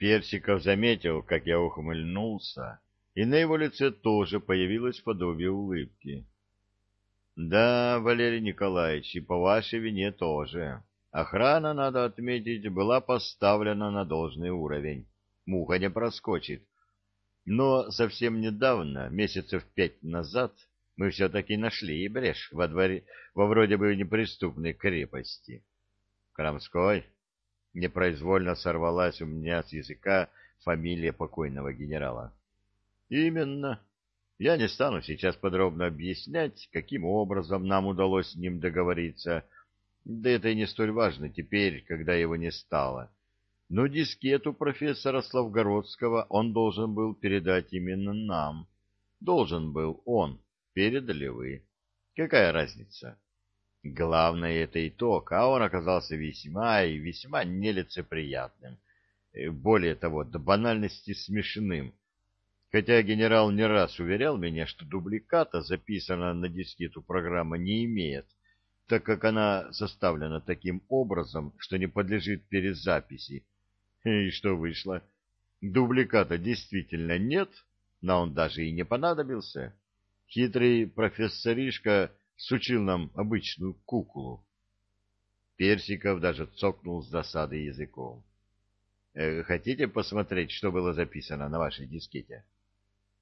Персиков заметил, как я ухмыльнулся, и на его лице тоже появилось подобие улыбки. — Да, Валерий Николаевич, и по вашей вине тоже. Охрана, надо отметить, была поставлена на должный уровень. Муха не проскочит. Но совсем недавно, месяцев пять назад, мы все-таки нашли и брешь во дворе, во вроде бы неприступной крепости. Крамской непроизвольно сорвалась у меня с языка фамилия покойного генерала. Именно. Я не стану сейчас подробно объяснять, каким образом нам удалось с ним договориться, да это и не столь важно теперь, когда его не стало. Но дискету профессора Славгородского он должен был передать именно нам. Должен был он. Передали вы. Какая разница? Главное — это итог, а он оказался весьма и весьма нелицеприятным. Э, более того, до банальности смешным. Хотя генерал не раз уверял меня, что дубликата, записанная на дискету программа, не имеет, так как она составлена таким образом, что не подлежит перезаписи. И что вышло? Дубликата действительно нет, но он даже и не понадобился. Хитрый профессоришка сучил нам обычную куклу. Персиков даже цокнул с досады языком. «Э, «Хотите посмотреть, что было записано на вашей дискете?»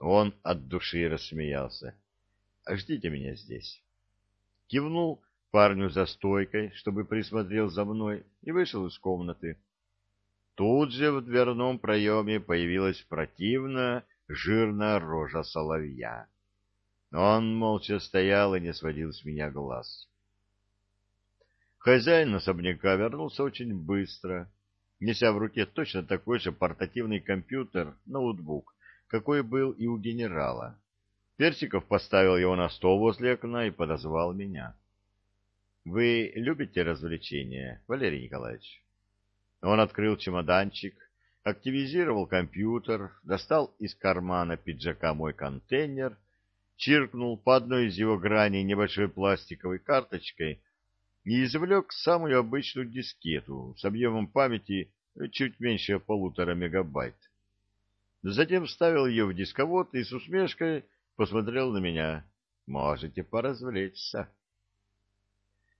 Он от души рассмеялся. «Ждите меня здесь». Кивнул парню за стойкой, чтобы присмотрел за мной, и вышел из комнаты. Тут же в дверном проеме появилась противная жирная рожа соловья. Он молча стоял и не сводил с меня глаз. Хозяин особняка вернулся очень быстро, неся в руке точно такой же портативный компьютер, ноутбук, какой был и у генерала. Персиков поставил его на стол возле окна и подозвал меня. — Вы любите развлечения, Валерий Николаевич? Он открыл чемоданчик, активизировал компьютер, достал из кармана пиджака мой контейнер чиркнул по одной из его граней небольшой пластиковой карточкой и извлек самую обычную дискету с объемом памяти чуть меньше полутора мегабайт. Затем вставил ее в дисковод и с усмешкой посмотрел на меня. «Можете поразвлечься».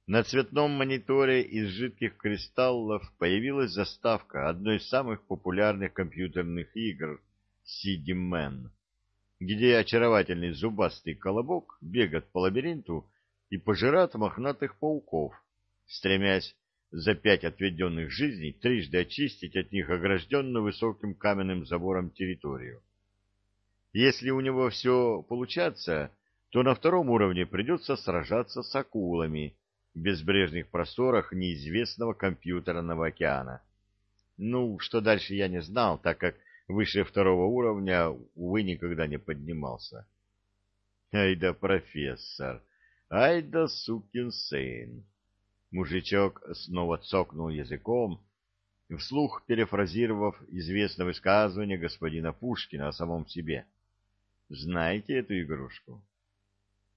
На цветном мониторе из жидких кристаллов появилась заставка одной из самых популярных компьютерных игр «Сиди Мэн» где очаровательный зубастый колобок бегает по лабиринту и пожирает мохнатых пауков, стремясь за пять отведенных жизней трижды очистить от них огражденную высоким каменным забором территорию. Если у него все получается, то на втором уровне придется сражаться с акулами в безбрежных просторах неизвестного компьютерного океана. Ну, что дальше я не знал, так как выше второго уровня, увы, никогда не поднимался. Ай да профессор, ай да сукин сын. Мужичок снова цокнул языком, вслух перефразировав известное высказывание господина Пушкина о самом себе. Знаете эту игрушку?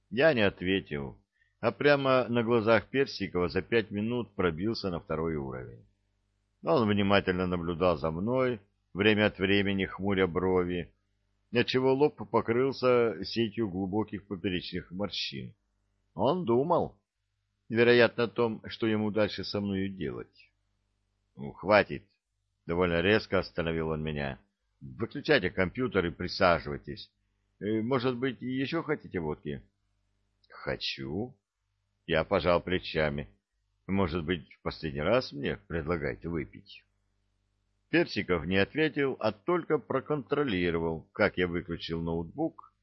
Я не ответил, а прямо на глазах Персикова за пять минут пробился на второй уровень. Он внимательно наблюдал за мной, время от времени хмуря брови, отчего лоб покрылся сетью глубоких поперечных морщин. Он думал, вероятно, о том, что ему дальше со мною делать. «Ну, хватит!» — довольно резко остановил он меня. «Выключайте компьютер и присаживайтесь. Э, может быть, еще хотите водки?» «Хочу». Я пожал плечами. «Может быть, в последний раз мне предлагаете выпить?» Персиков не ответил, а только проконтролировал, как я выключил ноутбук,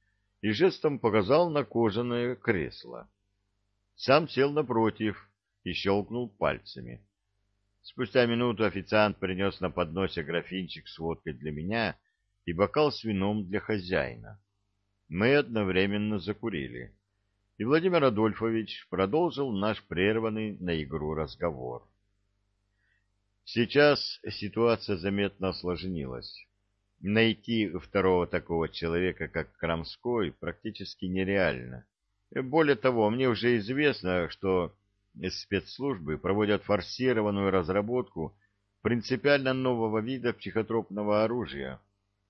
и жестом показал на кожаное кресло. Сам сел напротив и щелкнул пальцами. Спустя минуту официант принес на подносе графинчик с водкой для меня и бокал с вином для хозяина. Мы одновременно закурили, и Владимир Адольфович продолжил наш прерванный на игру разговор. Сейчас ситуация заметно осложнилась. Найти второго такого человека, как Крамской, практически нереально. Более того, мне уже известно, что спецслужбы проводят форсированную разработку принципиально нового вида психотропного оружия,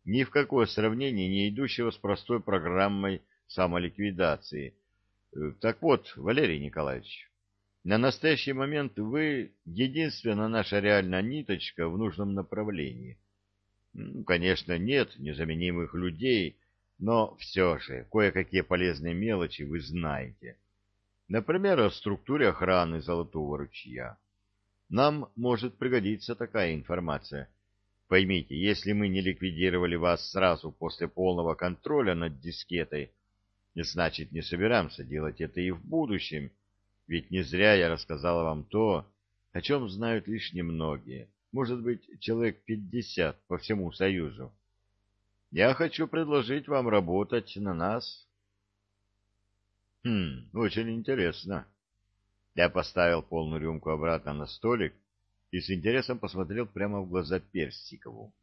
ни в какое сравнение не идущего с простой программой самоликвидации. Так вот, Валерий Николаевич, на настоящий момент вы единственная наша реальная ниточка в нужном направлении. Конечно, нет незаменимых людей, но все же кое-какие полезные мелочи вы знаете. Например, о структуре охраны Золотого ручья. Нам может пригодиться такая информация. Поймите, если мы не ликвидировали вас сразу после полного контроля над дискетой, значит, не собираемся делать это и в будущем, ведь не зря я рассказала вам то, о чем знают лишь немногие, может быть, человек пятьдесят по всему Союзу. Я хочу предложить вам работать на нас. Хм, очень интересно. Я поставил полную рюмку обратно на столик и с интересом посмотрел прямо в глаза Персикову.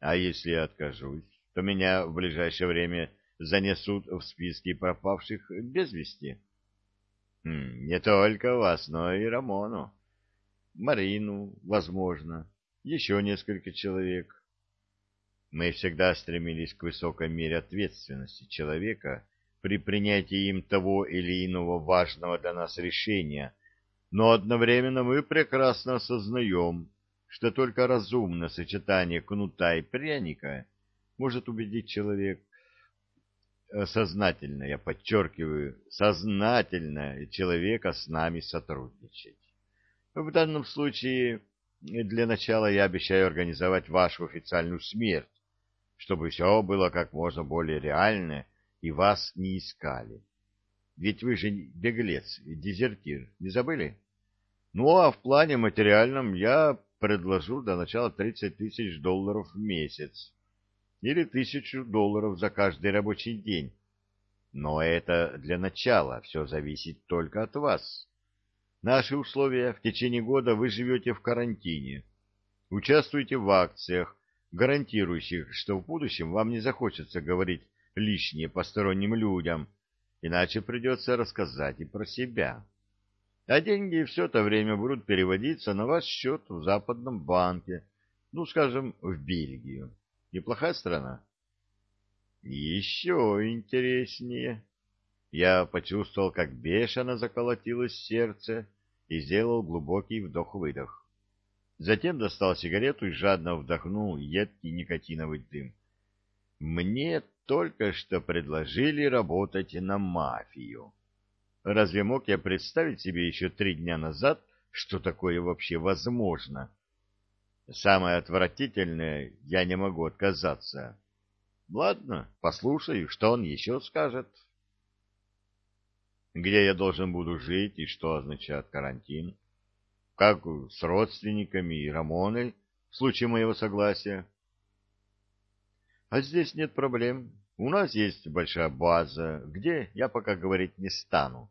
А если я откажусь, то меня в ближайшее время занесут в списки пропавших без вести. Не только вас, но и Рамону. Марину, возможно, еще несколько человек. Мы всегда стремились к высокой мере ответственности человека при принятии им того или иного важного для нас решения, но одновременно мы прекрасно осознаем, что только разумное сочетание кнута и пряника может убедить человека сознательно, я подчеркиваю, сознательно человека с нами сотрудничать. В данном случае для начала я обещаю организовать вашу официальную смерть, чтобы все было как можно более реально и вас не искали. Ведь вы же беглец, дезертир, не забыли? Ну, а в плане материальном я предложу до начала 30 тысяч долларов в месяц или тысячу долларов за каждый рабочий день. Но это для начала, все зависит только от вас. Наши условия в течение года вы живете в карантине, участвуете в акциях, гарантирующих, что в будущем вам не захочется говорить лишнее посторонним людям, иначе придется рассказать и про себя. А деньги все это время будут переводиться на ваш счет в западном банке, ну, скажем, в Бельгию. Неплохая страна? Еще интереснее. Я почувствовал, как бешено заколотилось сердце и сделал глубокий вдох-выдох. Затем достал сигарету и жадно вдохнул едкий никотиновый дым. Мне только что предложили работать на мафию. Разве мог я представить себе еще три дня назад, что такое вообще возможно? Самое отвратительное, я не могу отказаться. Ладно, послушаю, что он еще скажет. Где я должен буду жить и что означает карантин? Как с родственниками и Рамоной в случае моего согласия? А здесь нет проблем. У нас есть большая база, где я пока говорить не стану.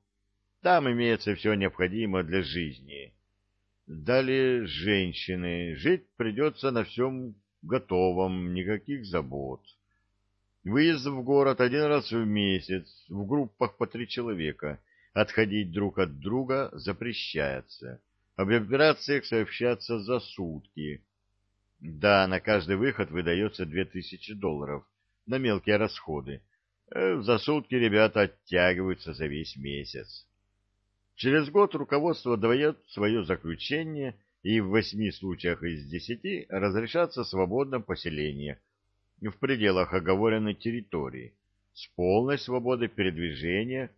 Там имеется все необходимое для жизни. Далее женщины. Жить придется на всем готовом, никаких забот. Выезд в город один раз в месяц, в группах по три человека. Отходить друг от друга запрещается. Об операциях сообщаться за сутки. Да, на каждый выход выдается две тысячи долларов на мелкие расходы. Э, за сутки ребята оттягиваются за весь месяц. Через год руководство дает свое заключение, и в восьми случаях из десяти разрешается свободное поселение в пределах оговоренной территории с полной свободой передвижения,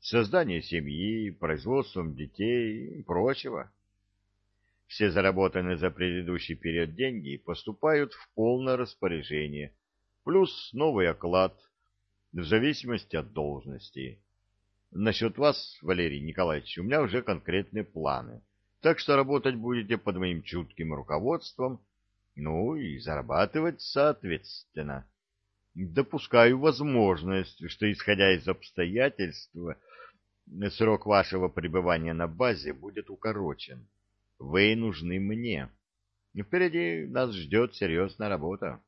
создания семьи, производством детей и прочего. Все заработанные за предыдущий период деньги поступают в полное распоряжение, плюс новый оклад в зависимости от должности. Насчет вас, Валерий Николаевич, у меня уже конкретные планы. Так что работать будете под моим чутким руководством, ну и зарабатывать соответственно. Допускаю возможность, что, исходя из обстоятельств, срок вашего пребывания на базе будет укорочен. Вы нужны мне. Впереди нас ждет серьезная работа.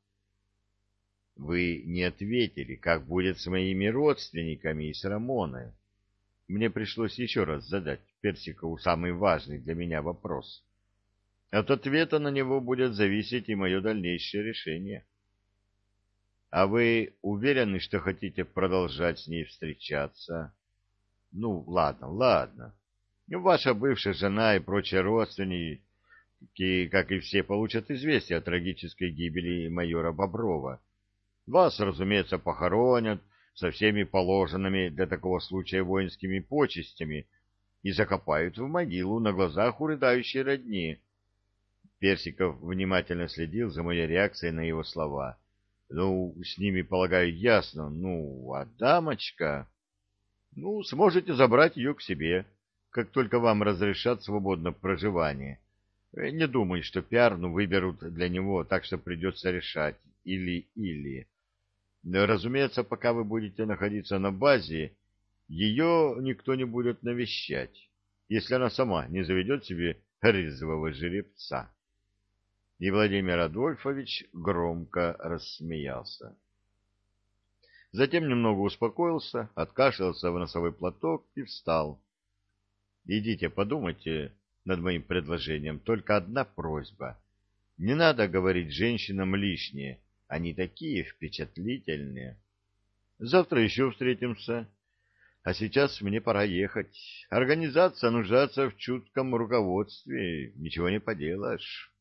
Вы не ответили, как будет с моими родственниками и с Рамоной. Мне пришлось еще раз задать Персикову самый важный для меня вопрос. От ответа на него будет зависеть и мое дальнейшее решение. А вы уверены, что хотите продолжать с ней встречаться? Ну, ладно, ладно. Ваша бывшая жена и прочие родственники, как и все, получат известие о трагической гибели майора Боброва. Вас, разумеется, похоронят со всеми положенными для такого случая воинскими почестями и закопают в могилу на глазах у рыдающей родни. Персиков внимательно следил за моей реакцией на его слова. Ну, с ними, полагаю, ясно. Ну, а дамочка... Ну, сможете забрать ее к себе, как только вам разрешат свободно проживание. Не думаю, что Пиарну выберут для него, так что придется решать или-или. Разумеется, пока вы будете находиться на базе, ее никто не будет навещать, если она сама не заведет себе резвого жеребца. И Владимир Адольфович громко рассмеялся. Затем немного успокоился, откашлялся в носовой платок и встал. Идите, подумайте над моим предложением. Только одна просьба. Не надо говорить женщинам лишнее. Они такие впечатлительные. Завтра еще встретимся. А сейчас мне пора ехать. Организация нуждается в чутком руководстве. Ничего не поделаешь.